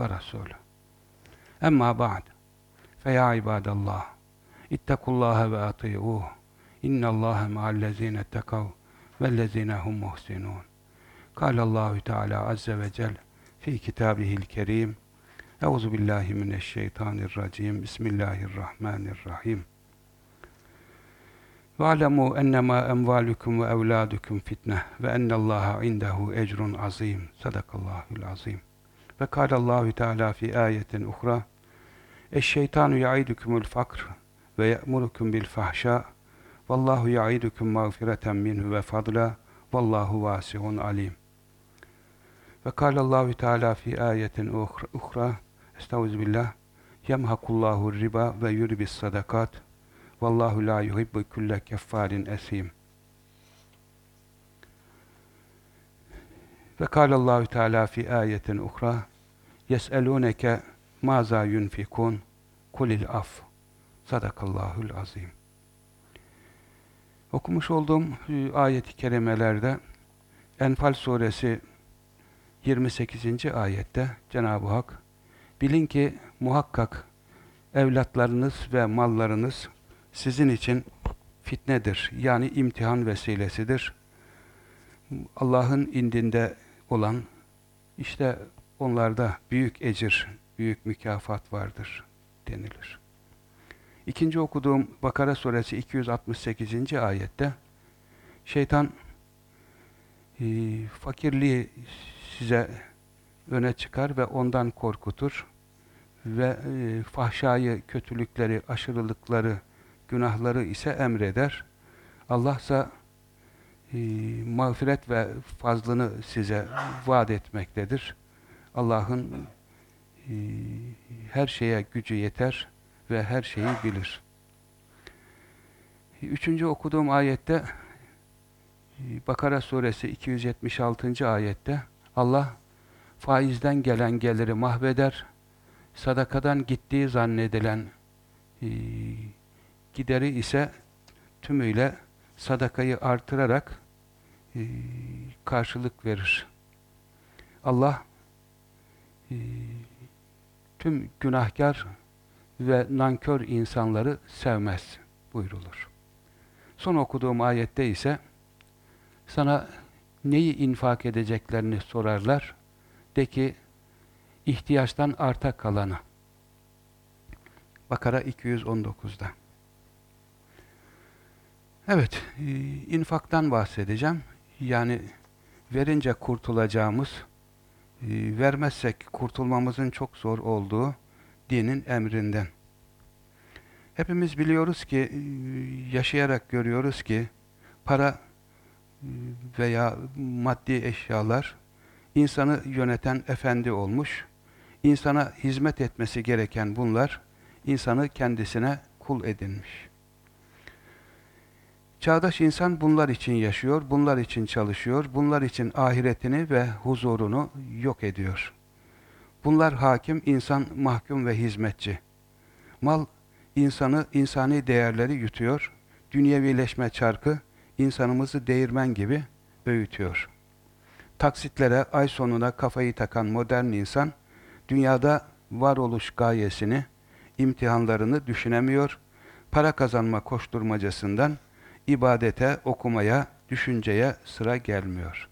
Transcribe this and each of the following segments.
ورسوله. أما بعد فيا عباد الله اتقوا الله وأطيعوه. إن الله مع الذين اتقوا والذين هم محسنون. قال الله تعالى عز وجل في كتابه الكريم أعوذ بالله من الشيطان الرجيم. بسم الله الرحمن الرحيم. واعلموا أنما أموالكم وأولادكم فتنة وأن الله عنده أجر عظيم. صدق الله العظيم. فقال الله تعالى في آية أخرى الشيطان يعيدكم الفقر ويأمركم بالفحشاء والله يعيدكم مغفرة منه وفضلا والله واسع عليم. وقال الله تعالى في آية أخرى استعوذ بالله يمحق الله الربا ويربي الصدقات والله لا يحب كل كفار أثيم. وقال الله تعالى في آية أخرى Yes'elûneke maza yunfikun kulil af. Sadakallahul azim. Okumuş olduğum e, ayet-i kerimelerde Enfal suresi 28. ayette Cenab-ı Hak bilin ki muhakkak evlatlarınız ve mallarınız sizin için fitnedir. Yani imtihan vesilesidir. Allah'ın indinde olan işte onlarda büyük ecir, büyük mükafat vardır denilir. İkinci okuduğum Bakara suresi 268. ayette şeytan e, fakirliği size öne çıkar ve ondan korkutur ve e, fahşayı, kötülükleri, aşırılıkları, günahları ise emreder. Allah ise e, mağfiret ve fazlını size vaat etmektedir. Allah'ın e, her şeye gücü yeter ve her şeyi bilir. Üçüncü okuduğum ayette e, Bakara suresi 276. ayette Allah faizden gelen geliri mahveder, sadakadan gittiği zannedilen e, gideri ise tümüyle sadakayı artırarak e, karşılık verir. Allah e, tüm günahkar ve nankör insanları sevmez buyrulur. Son okuduğum ayette ise sana neyi infak edeceklerini sorarlar. De ki ihtiyaçtan arta kalanı. Bakara 219'da. Evet, e, infaktan bahsedeceğim. Yani verince kurtulacağımız, vermezsek kurtulmamızın çok zor olduğu dinin emrinden. Hepimiz biliyoruz ki, e, yaşayarak görüyoruz ki, para veya maddi eşyalar insanı yöneten efendi olmuş. İnsana hizmet etmesi gereken bunlar insanı kendisine kul edinmiş. Çağdaş insan bunlar için yaşıyor, bunlar için çalışıyor, bunlar için ahiretini ve huzurunu yok ediyor. Bunlar hakim, insan mahkum ve hizmetçi. Mal insanı, insani değerleri yutuyor, dünyevileşme çarkı insanımızı değirmen gibi öğütüyor. Taksitlere, ay sonuna kafayı takan modern insan, dünyada varoluş gayesini, imtihanlarını düşünemiyor, para kazanma koşturmacasından ibadete, okumaya, düşünceye sıra gelmiyor.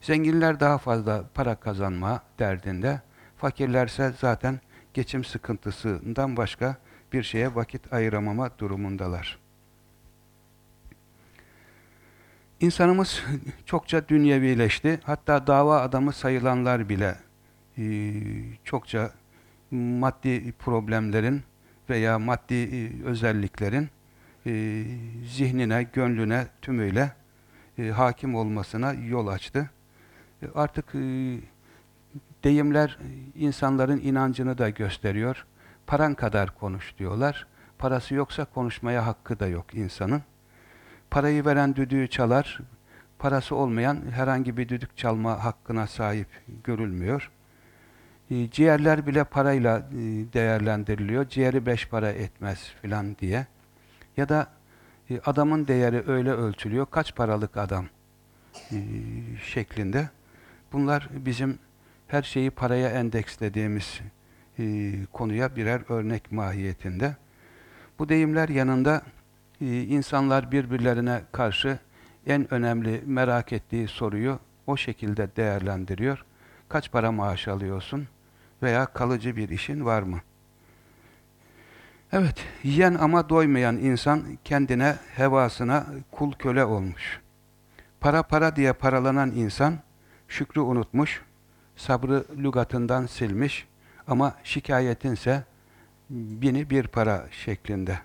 Zenginler daha fazla para kazanma derdinde, fakirlerse zaten geçim sıkıntısından başka bir şeye vakit ayıramama durumundalar. İnsanımız çokça dünyevileşti. Hatta dava adamı sayılanlar bile e, çokça maddi problemlerin veya maddi e, özelliklerin e, zihnine, gönlüne tümüyle hakim olmasına yol açtı. artık Deyimler insanların inancını da gösteriyor. Paran kadar konuş diyorlar. Parası yoksa konuşmaya hakkı da yok insanın. Parayı veren düdüğü çalar. Parası olmayan herhangi bir düdük çalma hakkına sahip görülmüyor. E, ciğerler bile parayla e, değerlendiriliyor. Ciğeri beş para etmez filan diye. Ya da e, adamın değeri öyle ölçülüyor. Kaç paralık adam şeklinde. Bunlar bizim her şeyi paraya endekslediğimiz konuya birer örnek mahiyetinde. Bu deyimler yanında insanlar birbirlerine karşı en önemli merak ettiği soruyu o şekilde değerlendiriyor. Kaç para maaş alıyorsun? veya kalıcı bir işin var mı? Evet, yiyen ama doymayan insan kendine, hevasına kul köle olmuş. Para para diye paralanan insan şükrü unutmuş, sabrı lügatından silmiş ama şikayetinse bini bir para şeklinde.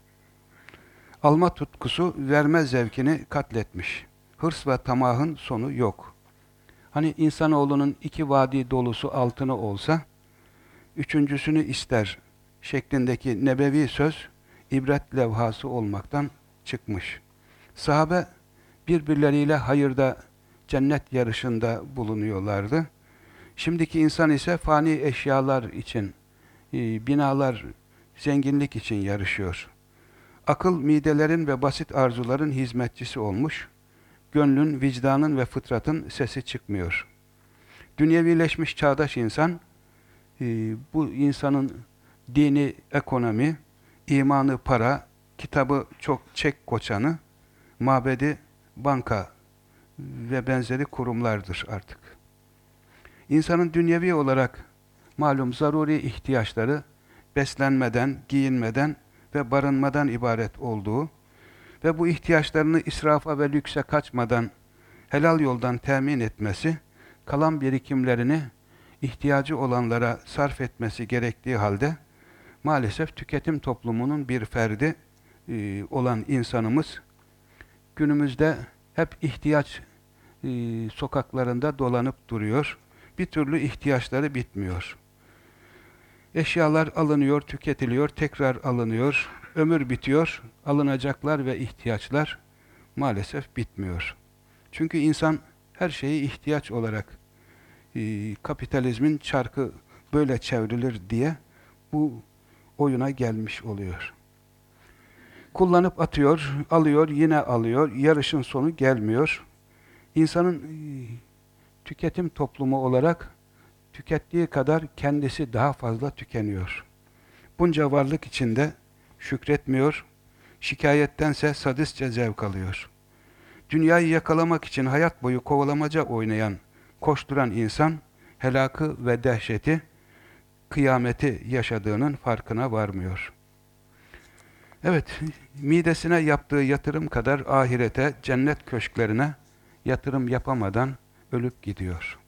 Alma tutkusu verme zevkini katletmiş. Hırs ve tamahın sonu yok. Hani insanoğlunun iki vadi dolusu altını olsa, üçüncüsünü ister şeklindeki nebevi söz ibret levhası olmaktan çıkmış. Sahabe birbirleriyle hayırda, cennet yarışında bulunuyorlardı. Şimdiki insan ise fani eşyalar için, e, binalar, zenginlik için yarışıyor. Akıl midelerin ve basit arzuların hizmetçisi olmuş. Gönlün, vicdanın ve fıtratın sesi çıkmıyor. Dünyevileşmiş çağdaş insan, e, bu insanın dini ekonomi, imanı para, kitabı çok çek koçanı, mabedi banka ve benzeri kurumlardır artık. İnsanın dünyevi olarak malum zaruri ihtiyaçları beslenmeden, giyinmeden ve barınmadan ibaret olduğu ve bu ihtiyaçlarını israfa ve lükse kaçmadan helal yoldan temin etmesi, kalan birikimlerini ihtiyacı olanlara sarf etmesi gerektiği halde maalesef tüketim toplumunun bir ferdi e, olan insanımız günümüzde hep ihtiyaç e, sokaklarında dolanıp duruyor. Bir türlü ihtiyaçları bitmiyor. Eşyalar alınıyor, tüketiliyor, tekrar alınıyor. Ömür bitiyor, alınacaklar ve ihtiyaçlar maalesef bitmiyor. Çünkü insan her şeyi ihtiyaç olarak e, kapitalizmin çarkı böyle çevrilir diye bu oyuna gelmiş oluyor. Kullanıp atıyor, alıyor, yine alıyor, yarışın sonu gelmiyor. İnsanın e, tüketim toplumu olarak tükettiği kadar kendisi daha fazla tükeniyor. Bunca varlık içinde şükretmiyor, şikayettense sadistçe zevk alıyor. Dünyayı yakalamak için hayat boyu kovalamaca oynayan koşturan insan helakı ve dehşeti, kıyameti yaşadığının farkına varmıyor. Evet, midesine yaptığı yatırım kadar ahirete, cennet köşklerine yatırım yapamadan ölüp gidiyor.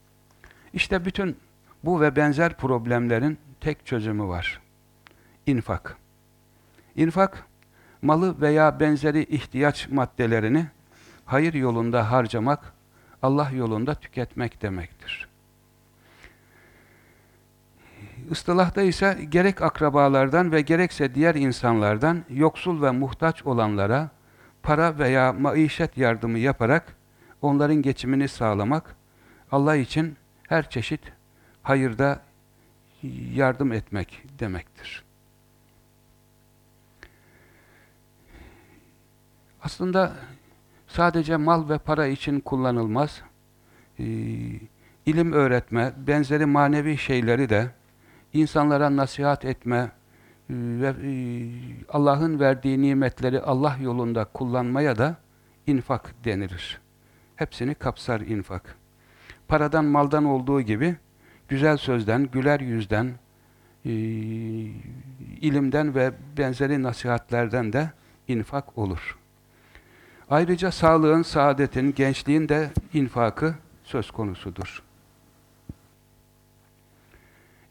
İşte bütün bu ve benzer problemlerin tek çözümü var. İnfak. İnfak, malı veya benzeri ihtiyaç maddelerini hayır yolunda harcamak Allah yolunda tüketmek demektir. Istılahta ise gerek akrabalardan ve gerekse diğer insanlardan yoksul ve muhtaç olanlara para veya maişet yardımı yaparak onların geçimini sağlamak, Allah için her çeşit hayırda yardım etmek demektir. Aslında sadece mal ve para için kullanılmaz. Ee, ilim öğretme, benzeri manevi şeyleri de insanlara nasihat etme e, ve e, Allah'ın verdiği nimetleri Allah yolunda kullanmaya da infak denilir. Hepsini kapsar infak. Paradan maldan olduğu gibi güzel sözden, güler yüzden, e, ilimden ve benzeri nasihatlerden de infak olur. Ayrıca sağlığın, saadetin, gençliğin de infakı söz konusudur.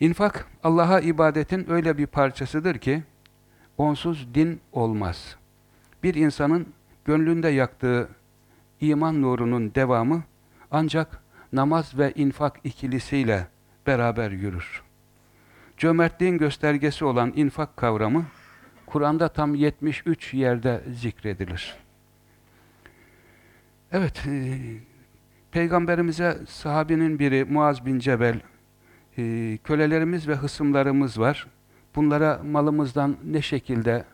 İnfak, Allah'a ibadetin öyle bir parçasıdır ki, onsuz din olmaz. Bir insanın gönlünde yaktığı iman nurunun devamı, ancak namaz ve infak ikilisiyle beraber yürür. Cömertliğin göstergesi olan infak kavramı Kur'an'da tam 73 yerde zikredilir. Evet, e, Peygamberimize sahabinin biri Muaz bin Cebel, e, kölelerimiz ve hısımlarımız var. Bunlara malımızdan ne şekilde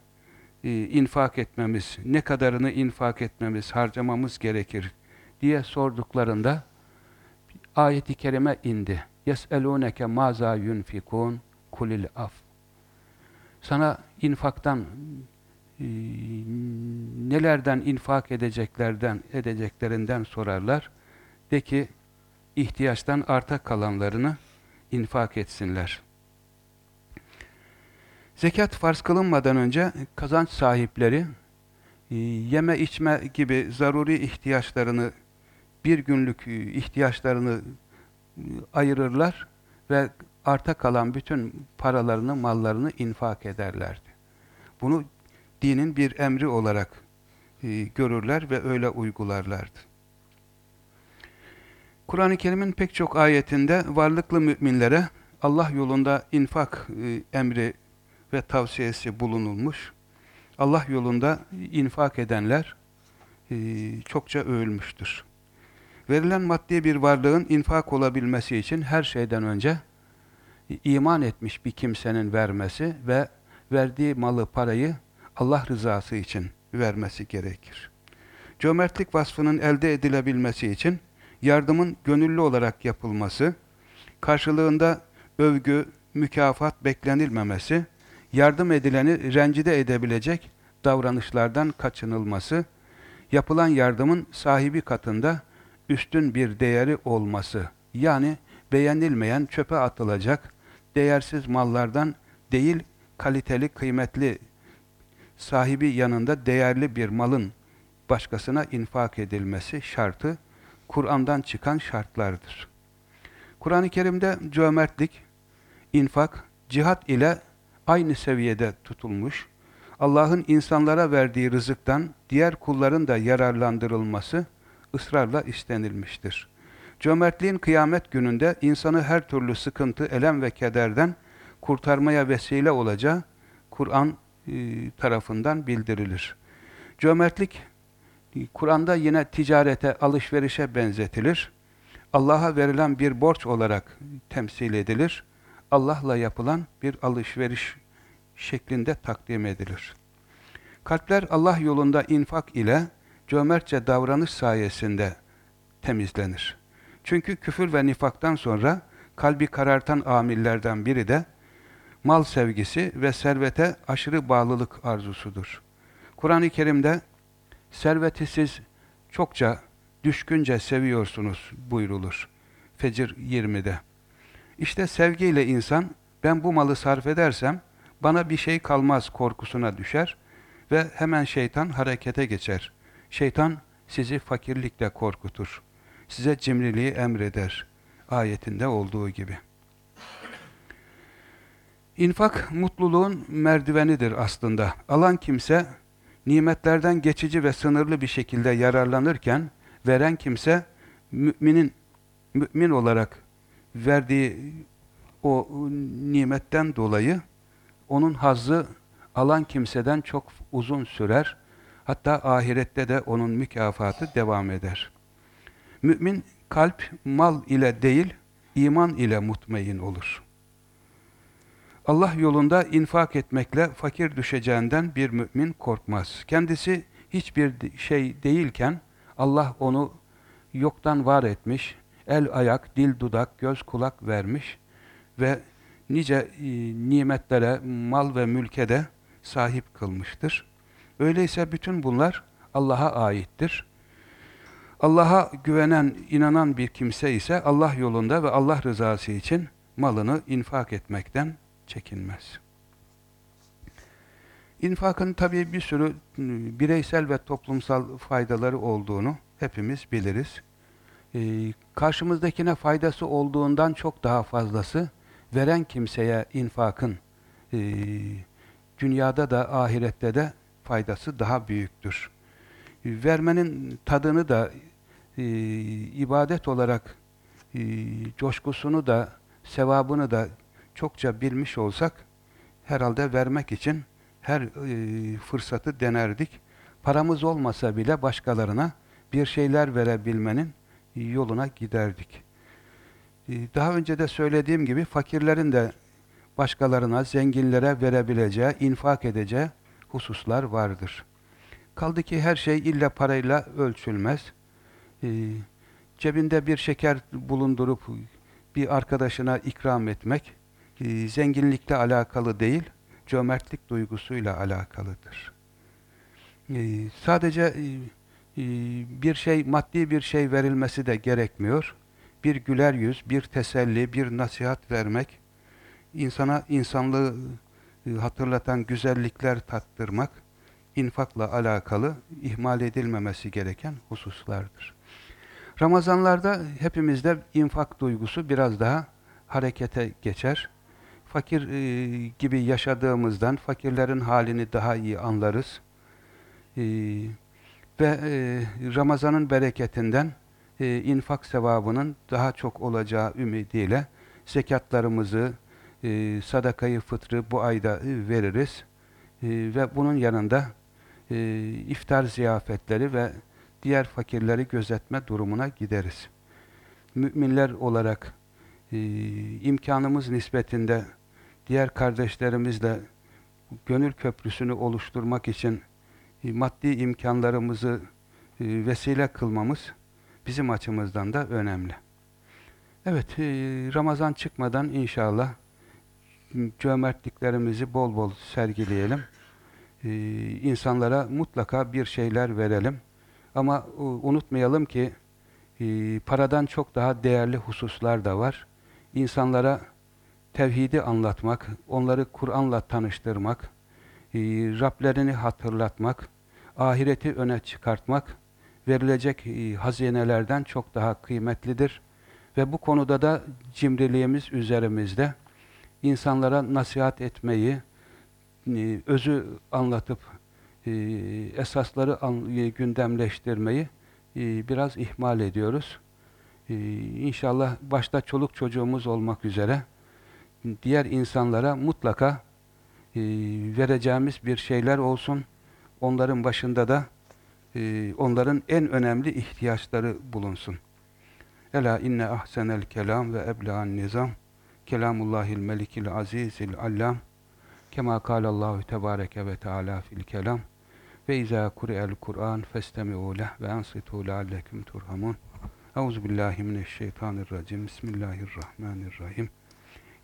e, infak etmemiz, ne kadarını infak etmemiz, harcamamız gerekir diye sorduklarında ayeti kerime indi. يَسْأَلُونَكَ مَاذَا يُنْفِكُونَ kulil af. Sana infaktan e, nelerden infak edeceklerden edeceklerinden sorarlar. De ki ihtiyaçtan arta kalanlarını infak etsinler. Zekat farz kılınmadan önce kazanç sahipleri e, yeme içme gibi zaruri ihtiyaçlarını bir günlük e, ihtiyaçlarını e, ayırırlar ve arta kalan bütün paralarını, mallarını infak ederlerdi. Bunu dinin bir emri olarak görürler ve öyle uygularlardı. Kur'an-ı Kerim'in pek çok ayetinde varlıklı müminlere Allah yolunda infak e, emri ve tavsiyesi bulunulmuş. Allah yolunda infak edenler e, çokça övülmüştür. Verilen maddi bir varlığın infak olabilmesi için her şeyden önce iman etmiş bir kimsenin vermesi ve verdiği malı, parayı Allah rızası için vermesi gerekir. Cömertlik vasfının elde edilebilmesi için yardımın gönüllü olarak yapılması, karşılığında övgü, mükafat beklenilmemesi, yardım edileni rencide edebilecek davranışlardan kaçınılması, yapılan yardımın sahibi katında üstün bir değeri olması, yani beğenilmeyen, çöpe atılacak, değersiz mallardan değil, kaliteli, kıymetli, sahibi yanında değerli bir malın başkasına infak edilmesi şartı, Kur'an'dan çıkan şartlardır. Kur'an-ı Kerim'de cömertlik, infak, cihat ile aynı seviyede tutulmuş, Allah'ın insanlara verdiği rızıktan diğer kulların da yararlandırılması ısrarla istenilmiştir. Cömertliğin kıyamet gününde insanı her türlü sıkıntı, elem ve kederden kurtarmaya vesile olacağı Kur'an e, tarafından bildirilir. Cömertlik Kur'an'da yine ticarete, alışverişe benzetilir. Allah'a verilen bir borç olarak temsil edilir. Allah'la yapılan bir alışveriş şeklinde takdim edilir. Kalpler Allah yolunda infak ile cömertçe davranış sayesinde temizlenir. Çünkü küfür ve nifaktan sonra kalbi karartan amillerden biri de mal sevgisi ve servete aşırı bağlılık arzusudur. Kur'an-ı Kerim'de serveti siz çokça, düşkünce seviyorsunuz buyrulur. Fecir 20'de. İşte sevgiyle insan, ben bu malı sarf edersem, bana bir şey kalmaz korkusuna düşer ve hemen şeytan harekete geçer. Şeytan sizi fakirlikle korkutur size cimriliği emreder. Ayetinde olduğu gibi. İnfak mutluluğun merdivenidir aslında. Alan kimse nimetlerden geçici ve sınırlı bir şekilde yararlanırken veren kimse müminin mümin olarak verdiği o nimetten dolayı onun hazzı alan kimseden çok uzun sürer. Hatta ahirette de onun mükafatı devam eder. Mümin kalp mal ile değil, iman ile mutmain olur. Allah yolunda infak etmekle fakir düşeceğinden bir mümin korkmaz. Kendisi hiçbir şey değilken Allah onu yoktan var etmiş, el, ayak, dil, dudak, göz, kulak vermiş ve nice e, nimetlere, mal ve mülke de sahip kılmıştır. Öyleyse bütün bunlar Allah'a aittir. Allah'a güvenen, inanan bir kimse ise Allah yolunda ve Allah rızası için malını infak etmekten çekinmez. İnfakın tabii bir sürü ıı, bireysel ve toplumsal faydaları olduğunu hepimiz biliriz. Ee, karşımızdakine faydası olduğundan çok daha fazlası veren kimseye infakın e, dünyada da ahirette de faydası daha büyüktür. Vermenin tadını da e, ibadet olarak e, coşkusunu da sevabını da çokça bilmiş olsak herhalde vermek için her e, fırsatı denerdik. Paramız olmasa bile başkalarına bir şeyler verebilmenin yoluna giderdik. E, daha önce de söylediğim gibi fakirlerin de başkalarına, zenginlere verebileceği, infak edeceği hususlar vardır. Kaldı ki her şey illa parayla ölçülmez. E, cebinde bir şeker bulundurup bir arkadaşına ikram etmek e, zenginlikle alakalı değil, cömertlik duygusuyla alakalıdır. E, sadece e, bir şey, maddi bir şey verilmesi de gerekmiyor. Bir güler yüz, bir teselli, bir nasihat vermek, insana insanlığı hatırlatan güzellikler tattırmak, infakla alakalı ihmal edilmemesi gereken hususlardır. Ramazanlarda hepimizde infak duygusu biraz daha harekete geçer. Fakir e, gibi yaşadığımızdan fakirlerin halini daha iyi anlarız. E, ve e, Ramazan'ın bereketinden e, infak sevabının daha çok olacağı ümidiyle zekatlarımızı, e, sadakayı fıtrı bu ayda e, veririz. E, ve bunun yanında e, iftar ziyafetleri ve diğer fakirleri gözetme durumuna gideriz. Müminler olarak e, imkanımız nispetinde diğer kardeşlerimizle gönül köprüsünü oluşturmak için e, maddi imkanlarımızı e, vesile kılmamız bizim açımızdan da önemli. Evet, e, Ramazan çıkmadan inşallah cömertliklerimizi bol bol sergileyelim. İnsanlara mutlaka bir şeyler verelim. Ama unutmayalım ki paradan çok daha değerli hususlar da var. İnsanlara tevhidi anlatmak, onları Kur'an'la tanıştırmak, e, Rablerini hatırlatmak, ahireti öne çıkartmak verilecek e, hazinelerden çok daha kıymetlidir. Ve bu konuda da cimriliğimiz üzerimizde. İnsanlara nasihat etmeyi, e, özü anlatıp esasları gündemleştirmeyi biraz ihmal ediyoruz. İnşallah başta çoluk çocuğumuz olmak üzere diğer insanlara mutlaka e, vereceğimiz bir şeyler olsun. Onların başında da e, onların en önemli ihtiyaçları bulunsun. Ela inne ahsenel kelam ve ebla'n nizam kelamullahil melikil azizil allam kema kâlallahu tebâreke ve teâlâ fil kelam ve izâ kuri'el Kur'an festemi'û leh ve ansitû leallekum turhamun. Euzu billahi mineşşeytanirracim. Bismillahirrahmanirrahim.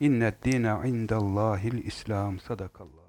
İnned dîne indellâhil İslam. Sadakallah.